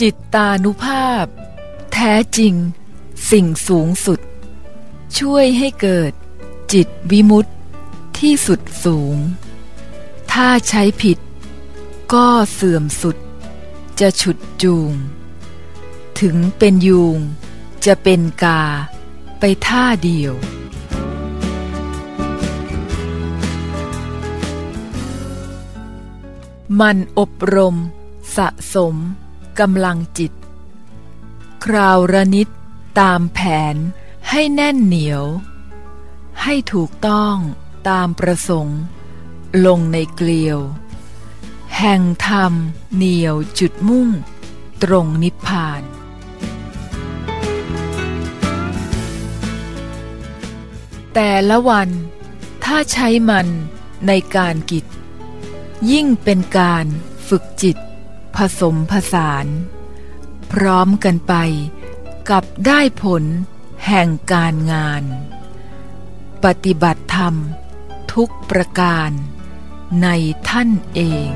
จิตตานุภาพ แท้จริง สิ่งสูงสุด ช่วยให้เกิด จิตวิมุตติที่สุดสูง ถ้าใช้ผิด ก็เสื่อมสุด จะฉุดจูง ถึงเป็นยูงจะเป็นกา ไปท่าเดียวมันอบรม สะสม กำลังจิต คราวระนิดตามแผนให้แน่นเหนียว ให้ถูกต้องตามประสงค์ ลงในเกลียว แห่งธรรมเหนียวจุดมุ่ง ตรงนิพพานแต่ละวันถ้าใช้มันในการกิจ ยิ่งเป็นการฝึกจิต สมผสาน พร้อมกันไปกับได้ผลแห่งการงาน ปฏิบัติธรรมทุกประการในท่านเอง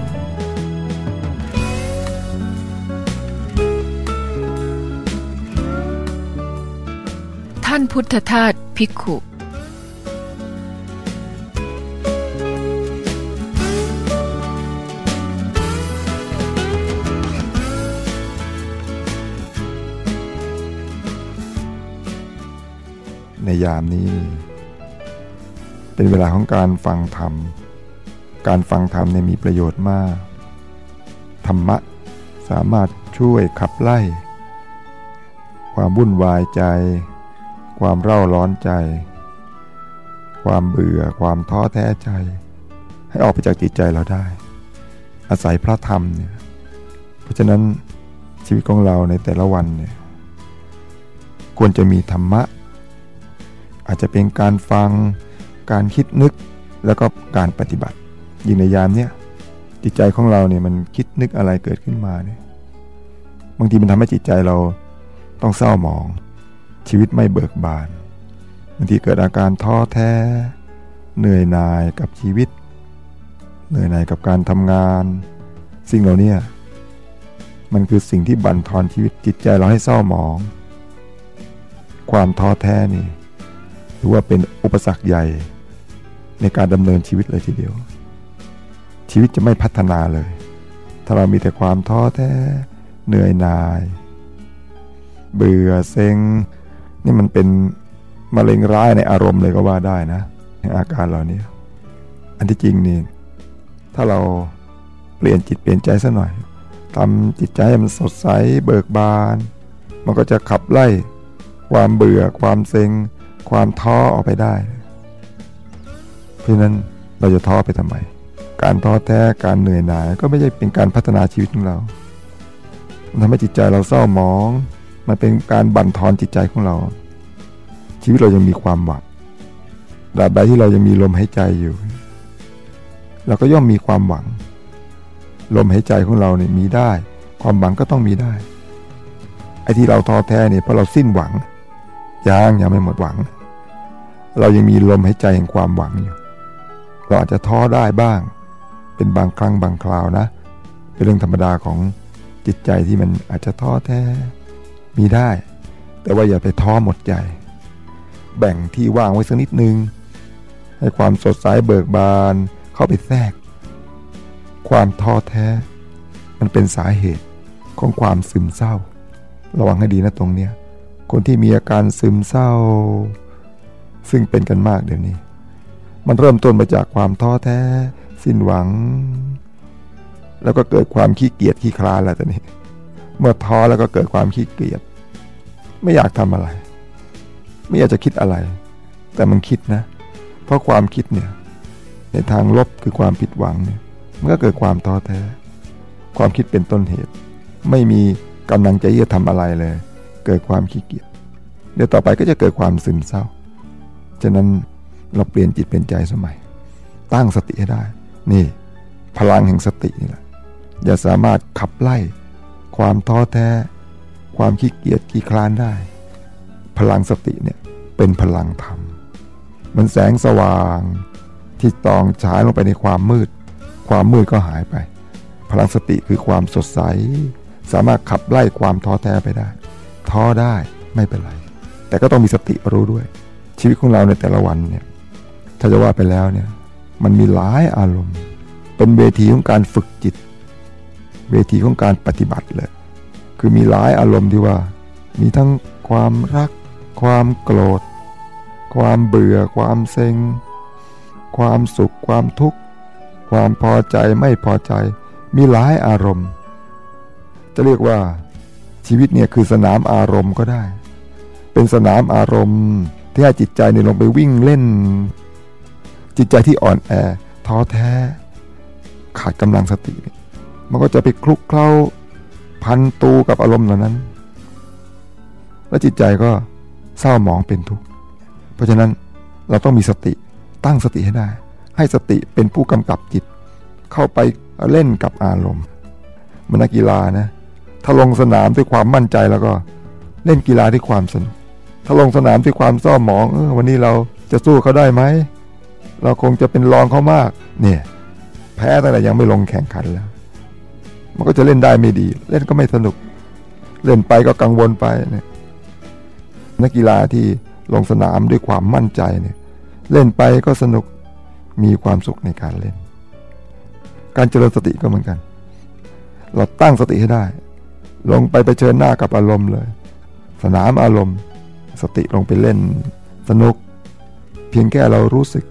ท่านพุทธทาสภิกขุ ยามนี้ เป็นเวลาของการฟังธรรม การฟังธรรมเนี่ยมีประโยชน์มาก ธรรมะสามารถช่วยขับไล่ ความวุ่นวายใจ ความเร่าร้อนใจ ความเบื่อความท้อแท้ใจ ให้ออกไปจากจิตใจเราได้ อาศัยพระธรรมเนี่ยเพราะฉะนั้นชีวิตของเราในแต่ละวันเนี่ยควรจะมีธรรมะ อาจจะเป็นการฟัง การคิดนึก แล้วก็การปฏิบัติ ยิ่งในยามเนี้ยจิตใจของเราเนี่ยมันคิดนึกอะไรเกิดขึ้นมาเนี่ยบางทีมันทำให้จิตใจเราต้องเศร้าหมอง ชีวิตไม่เบิกบานบางทีเกิดอาการท้อแท้ เหนื่อยหน่ายกับชีวิต เหนื่อยหน่ายกับการทำงาน สิ่งเหล่านี้มันคือสิ่งที่บั่นทอนชีวิตจิตใจเราให้เศร้าหมอง ความท้อแท้นี่ ถือว่าเป็นอุปสรรคใหญ่ในการดำเนินชีวิตเลยทีเดียว ชีวิตจะไม่พัฒนาเลย ถ้าเรามีแต่ความท้อแท้เหนื่อยหน่าย เบื่อเซ็ง นี่มันเป็นมะเร็งร้ายในอารมณ์เลยก็ว่าได้นะในอาการเหล่านี้อันที่จริงนี่ถ้าเราเปลี่ยนจิตเปลี่ยนใจซะหน่อยทำจิตใจให้มันสดใสเบิกบาน มันก็จะขับไล่ความเบื่อความเซ็ง ความท้อออกไปได้ เพราะนั้นเราจะท้อไปทำไม การท้อแท้การเหนื่อยหน่ายก็ไม่ใช่เป็นการพัฒนาชีวิตของเรามันทำให้จิตใจเราเศร้าหมอง มันเป็นการบั่นทอนจิตใจของเรา ชีวิตเรายังมีความหวังดาบใดที่เรายังมีลมหายใจอยู่ เราก็ย่อมมีความหวัง ลมหายใจของเราเนี่ยมีได้ ความหวังก็ต้องมีได้ ไอ้ที่เราท้อแท้เนี่ยเพราะเราสิ้นหวังยังยังไม่หมดหวัง เรายังมีลมหายใจแห่งความหวังอยู่ เราอาจจะท้อได้บ้าง เป็นบางครั้งบางคราวนะ เป็นเรื่องธรรมดาของจิตใจที่มันอาจจะท้อแท้ มีได้ แต่ว่าอย่าไปท้อหมดใจ แบ่งที่ว่างไว้สักนิดนึง ให้ความสดใสเบิกบานเข้าไปแทรก ความท้อแท้ มันเป็นสาเหตุของความซึมเศร้า ระวังให้ดีนะตรงเนี้ย คนที่มีอาการซึมเศร้า ซึ่งเป็นกันมากเดี๋ยวนี้ มันเริ่มต้นมาจากความท้อแท้ สิ้นหวัง แล้วก็เกิดความขี้เกียจขี้คลานแล้วตอนนี้ เมื่อท้อแล้วก็เกิดความขี้เกียจไม่อยากทำอะไร ไม่อยากจะคิดอะไร แต่มันคิดนะ เพราะความคิดเนี่ย ในทางลบคือความผิดหวังเนี่ย มันก็เกิดความท้อแท้ ความคิดเป็นต้นเหตุ ไม่มีกำลังใจจะทำอะไรเลย เกิดความขี้เกียจเดี๋ยวต่อไปก็จะเกิดความซึมเศร้า ฉะนั้นเราเปลี่ยนจิตเป็นใจสมัย ตั้งสติให้ได้ นี่ พลังแห่งสตินี่แหละจะสามารถขับไล่ ความท้อแท้ ความขี้เกียจขี้คลานได้ พลังสติเนี่ยเป็นพลังธรรม มันแสงสว่างที่ตองฉายลงไปในความมืด ความมืดก็หายไป พลังสติคือความสดใส สามารถขับไล่ความท้อแท้ไปได้ ท้อได้ไม่เป็นไร แต่ก็ต้องมีสติรู้ด้วย ชีวิตของเราในแต่ละวันเนี่ยถ้าจะว่าไปแล้วเนี่ยมันมีหลายอารมณ์ เป็นเวทีของการฝึกจิต เวทีของการปฏิบัติเลย คือมีหลายอารมณ์ที่ว่า มีทั้งความรัก ความโกรธ ความเบื่อ ความเซ็ง ความสุข ความทุกข์ ความพอใจไม่พอใจ มีหลายอารมณ์ จะเรียกว่าชีวิตเนี่ยคือสนามอารมณ์ก็ได้ เป็นสนามอารมณ์ ที่ให้จิตใจเนี่ยลงไปวิ่งเล่น จิตใจที่อ่อนแอท้อแท้ ขาดกำลังสติมันก็จะไปคลุกเคล้าพันตูกับอารมณ์เหล่านั้น และจิตใจก็เศร้าหมองเป็นทุกข์เพราะฉะนั้นเราต้องมีสติตั้งสติให้ได้ ให้สติเป็นผู้กำกับจิต เข้าไปเล่นกับอารมณ์มันนักกีฬานะถ้าลงสนามด้วยความมั่นใจแล้วก็เล่นกีฬาด้วยความสนุก ถ้าลงสนามด้วยความเศร้าหมองออวันนี้เราจะสู้เขาได้ไหม เราคงจะเป็นรองเขามาก เนี่ย แพ้ตั้งแต่ยังไม่ลงแข่งขันแล้ว มันก็จะเล่นได้ไม่ดี เล่นก็ไม่สนุก เล่นไปก็กังวลไปเนี่ยนักกีฬาที่ลงสนามด้วยความมั่นใจเนี่ย เล่นไปก็สนุกมีความสุขในการเล่น การเจริญสติก็เหมือนกัน เราตั้งสติให้ได้ ลงไปไปเชิญหน้ากับอารมณ์เลย สนามอารมณ์ สติลงไปเล่น สนุก เพียงแค่เรารู้สึก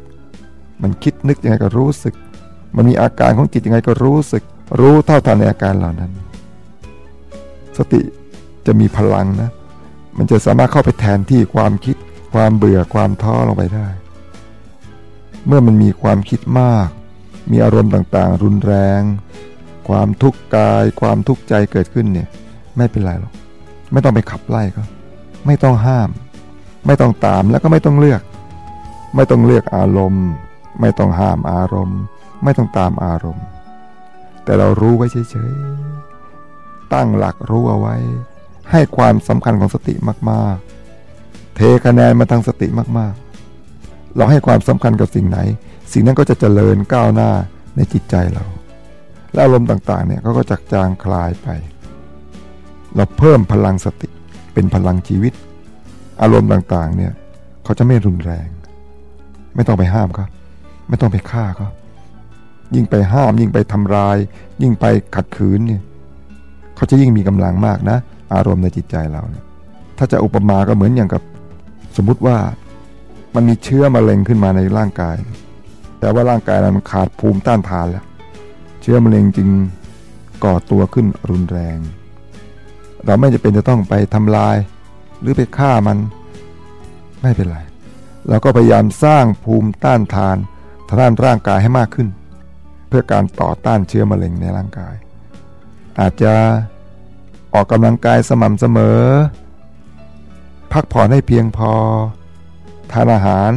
มันคิดนึกยังไงก็รู้สึก มันมีอาการของจิตยังไงก็รู้สึก รู้เท่าทันในอาการเหล่านั้น สติจะมีพลังนะ มันจะสามารถเข้าไปแทนที่ความคิด ความเบื่อความท้อลงไปได้ เมื่อมันมีความคิดมาก มีอารมณ์ต่างๆ รุนแรง ความทุกข์กาย ความทุกข์ใจเกิดขึ้นเนี่ย ไม่เป็นไรหรอก ไม่ต้องไปขับไล่เขา ไม่ต้องห้าม ไม่ต้องตามแล้วก็ไม่ต้องเลือก ไม่ต้องเลือกอารมณ์ ไม่ต้องห้ามอารมณ์ ไม่ต้องตามอารมณ์ แต่เรารู้ไว้เฉยๆตั้งหลักรู้เอาไว้ ให้ความสำคัญของสติมากๆ เทคะแนนมาทางสติมากๆ เราให้ความสำคัญกับสิ่งไหน สิ่งนั้นก็จะเจริญก้าวหน้าในจิตใจเราและอารมณ์ต่างๆเนี่ยก็จะจางคลายไป เราเพิ่มพลังสติ เป็นพลังชีวิต อารมณ์ต่างๆเนี่ยเขาจะไม่รุนแรง ไม่ต้องไปห้ามเขาไม่ต้องไปฆ่าเขายิ่งไปห้าม ยิ่งไปทำลาย ยิ่งไปขัดขืนเนี่ยเขาจะยิ่งมีกำลังมากนะ อารมณ์ในจิตใจเราเนี่ยถ้าจะอุปมาก็เหมือนอย่างกับสมมุติว่ามันมีเชื้อมะเร็งขึ้นมาในร่างกาย แต่ว่าร่างกายเรามันขาดภูมิต้านทานแล้ว เชื้อมะเร็งจึงก่อตัวขึ้นรุนแรง เราไม่จะเป็นจะต้องไปทำลาย หรือไปฆ่ามันไม่เป็นไรเราก็พยายามสร้างภูมิต้านทานทางด้านร่างกายให้มากขึ้น เพื่อการต่อต้านเชื้อมะเร็งในร่างกาย อาจจะออกกำลังกายสม่ำเสมอ พักผ่อนให้เพียงพอ ทานอาหาร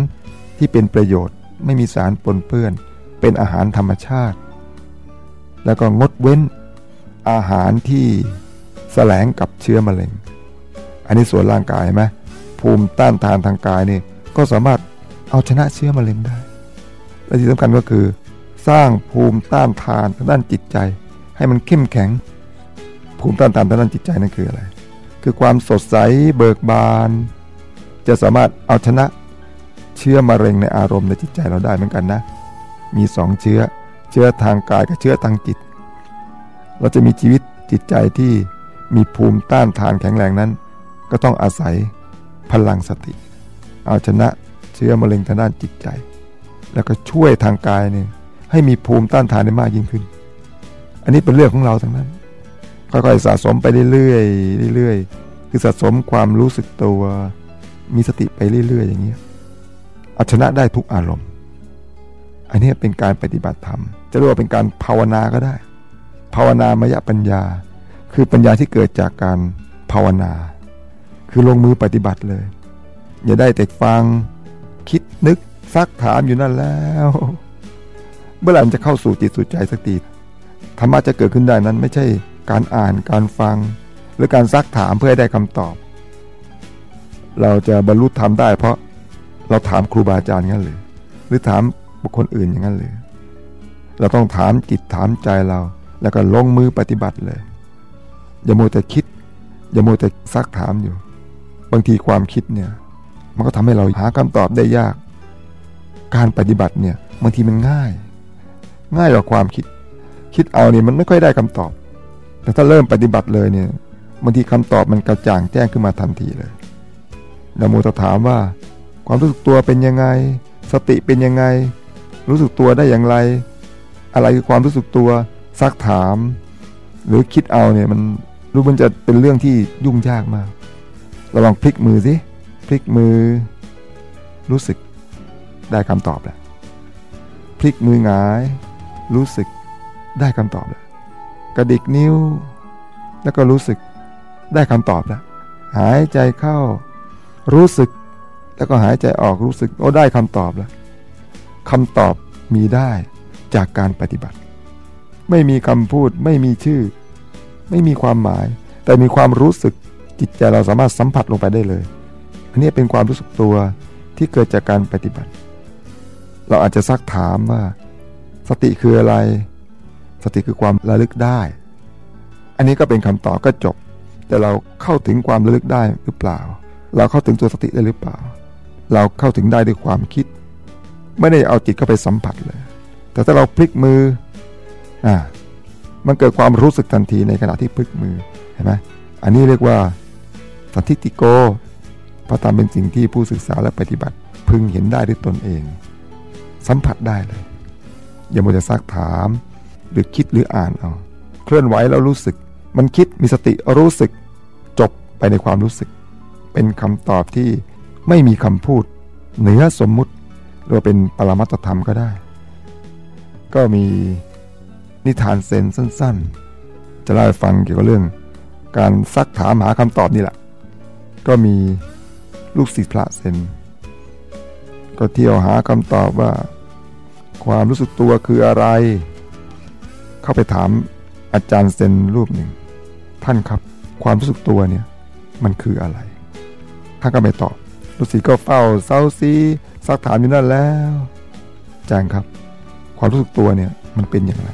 ที่เป็นประโยชน์ไม่มีสารปนเปื้อน เป็นอาหารธรรมชาติ แล้วก็งดเว้นอาหารที่ แสลงกับเชื้อมะเร็ง อันนี้ส่วนร่างกายไหมภูมิต้านทานทางกายนี่ก็สามารถเอาชนะเชื้อมะเร็งได้ และที่สำคัญก็คือ สร้างภูมิต้านทานทางด้านจิตใจ ให้มันเข้มแข็ง ภูมิต้านทานทางด้านจิตใจนั่นคืออะไร คือความสดใสเบิกบาน จะสามารถเอาชนะเชื้อมะเร็งในอารมณ์ในจิตใจเราได้เหมือนกันนะ มีสองเชื้อ เชื้อทางกายกับเชื้อทางจิต เราจะมีชีวิตจิตใจที่ มีภูมิต้านทานแข็งแรงนั้น ก็ต้องอาศัยพลังสติ เอาชนะเชื้อมะเร็งทางด้านจิตใจ แล้วก็ช่วยทางกายเนี่ยให้มีภูมิต้านทานได้มากยิ่งขึ้น อันนี้เป็นเรื่องของเราทั้งนั้น ค่อยๆสะสมไปเรื่อยๆเรื่อยๆคือสะสมความรู้สึกตัวมีสติไปเรื่อย ๆ อย่างนี้เอาชนะได้ทุกอารมณ์ อันนี้เป็นการปฏิบัติธรรม จะเรียกว่าเป็นการภาวนาก็ได้ ภาวนามยปัญญา คือปัญญาที่เกิดจากการภาวนา คือลงมือปฏิบัติเลย อย่าได้แต่ฟังคิดนึกซักถามอยู่นั่นแล้ว เมื่อไหร่จะเข้าสู่จิตสู่ใจสักทีธรรมะจะเกิดขึ้นได้นั้นไม่ใช่การอ่านการฟัง หรือการซักถามเพื่อให้ได้คำตอบ เราจะบรรลุธรรมได้ เพราะเราถามครูบาอาจารย์งั้นหรือหรือถามบุคคลอื่นอย่างนั้นหรือเราต้องถามจิตถามใจเรา แล้วก็ลงมือปฏิบัติเลย อย่าโมแต่คิด อย่าโมแต่ซักถามอยู่ บางทีความคิดเนี่ย มันก็ทำให้เราหาคำตอบได้ยาก การปฏิบัติเนี่ยบางทีมันง่าย ง่ายกว่าความคิด คิดเอาเนี่ยมันไม่ค่อยได้คำตอบ แต่ถ้าเริ่มปฏิบัติเลยเนี่ยบางทีคำตอบมันกระจ่างแจ้งขึ้นมาทันทีเลยเราโมจะถามว่า ความรู้สึกตัวเป็นยังไง สติเป็นยังไง รู้สึกตัวได้อย่างไร อะไรคือความรู้สึกตัวซักถาม หรือคิดเอาเนี่ยมัน รู้มันจะเป็นเรื่องที่ยุ่งยากมากเราลองพลิกมือสิพลิกมือ รู้สึกได้คำตอบแล้วพลิกมือหงาย รู้สึกได้คำตอบแล้วกระดิกนิ้ว แล้วก็รู้สึกได้คำตอบแล้วหายใจเข้า รู้สึก แล้วก็หายใจออกรู้สึกโอ้ได้คำตอบแล้วคำตอบมีได้จากการปฏิบัติ ไม่มีคำพูดไม่มีชื่อ ไม่มีความหมาย แต่มีความรู้สึกจิตใจเราสามารถสัมผัสลงไปได้เลย อันนี้เป็นความรู้สึกตัวที่เกิดจากการปฏิบัติ เราอาจจะซักถามว่า สติคืออะไร สติคือความระลึกได้ อันนี้ก็เป็นคำตอบก็จบ แต่เราเข้าถึงความระลึกได้หรือเปล่า เราเข้าถึงตัวสติได้หรือเปล่า เราเข้าถึงได้ด้วยความคิด ไม่ได้เอาจิตเข้าไปสัมผัสเลย แต่ถ้าเราพลิกมืออ่า มันเกิดความรู้สึกทันทีในขณะที่พลิกมือเห็นไหมอันนี้เรียกว่าสันทิติโกพระธรรมเป็นสิ่งที่ผู้ศึกษาและปฏิบัติ พึงเห็นได้ด้วยตนเอง สัมผัสได้เลย อย่ามัวแต่ซักถาม หรือคิดหรืออ่านเอาเคลื่อนไหวแล้วรู้สึก มันคิดมีสติรู้สึก จบไปในความรู้สึก เป็นคำตอบที่ไม่มีคำพูด เหนือสมมุติหรือเป็นปรมัตธรรมก็ได้ ก็มี นิทานเซนสั้นๆ จะเล่าให้ฟังเกี่ยวกับเรื่อง การซักถามหาคำตอบนี่แหละ ก็มีลูกศิษย์พระเซนก็เที่ยวหาคำตอบว่า ความรู้สึกตัวคืออะไร เข้าไปถามอาจารย์เซนรูปหนึ่ง ท่านครับความรู้สึกตัวเนี่ยมันคืออะไร ท่านก็ไม่ตอบลูกศิษย์ก็เฝ้าเศร้าซีซักถามอยู่นั่นแล้วอาจารย์ครับ ความรู้สึกตัวเนี่ยมันเป็นอย่างไร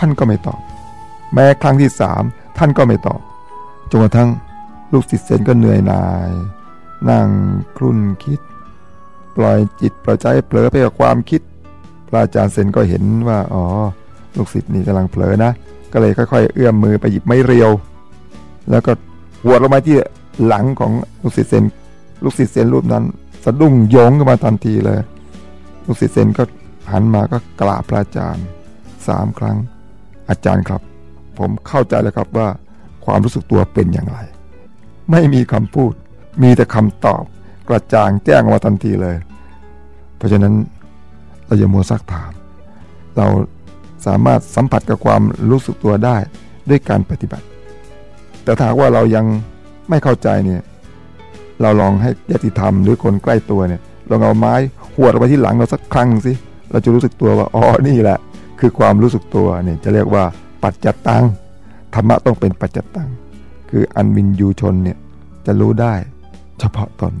ท่านก็ไม่ตอบ แม้ครั้งที่สามท่านก็ไม่ตอบจนกระทั่งลูกศิษย์เซนก็เหนื่อยหน่าย นั่งครุ่นคิด ปล่อยจิตปล่อยใจเผลอไปกับความคิด พระอาจารย์เซนก็เห็นว่าอ๋อลูกศิษย์นี่กำลังเผลอนะ ก็เลยค่อย ๆ เอื้อมมือไปหยิบไม้เรียว แล้วก็หัวลงมาที่หลังของลูกศิษย์เซนลูกศิษย์เซนรูปนั้น สะดุ้งโยงขึ้นมาทันทีเลย ลูกศิษย์เซนก็หันมาก็กราบพระอาจารย์สามครั้ง อาจารย์ครับ ผมเข้าใจแล้วครับว่าความรู้สึกตัวเป็นอย่างไร ไม่มีคำพูด มีแต่คำตอบกระจ่างแจ้งมาทันทีเลย เพราะฉะนั้นเราอย่ามัวซักถาม เราสามารถสัมผัสกับความรู้สึกตัวได้ด้วยการปฏิบัติ แต่ถ้าว่าเรายังไม่เข้าใจเนี่ยเราลองให้ญาติธรรมหรือคนใกล้ตัวเนี่ยลองเอาไม้หวดไปที่หลังเราสักครั้งสิเราจะรู้สึกตัวว่าอ๋อนี่แหละ คือความรู้สึกตัวเนี่ยจะเรียกว่าปัจจตังธรรมะต้องเป็นปัจจตัง คืออันวินยูชนเนี่ยจะรู้ได้เฉพาะตน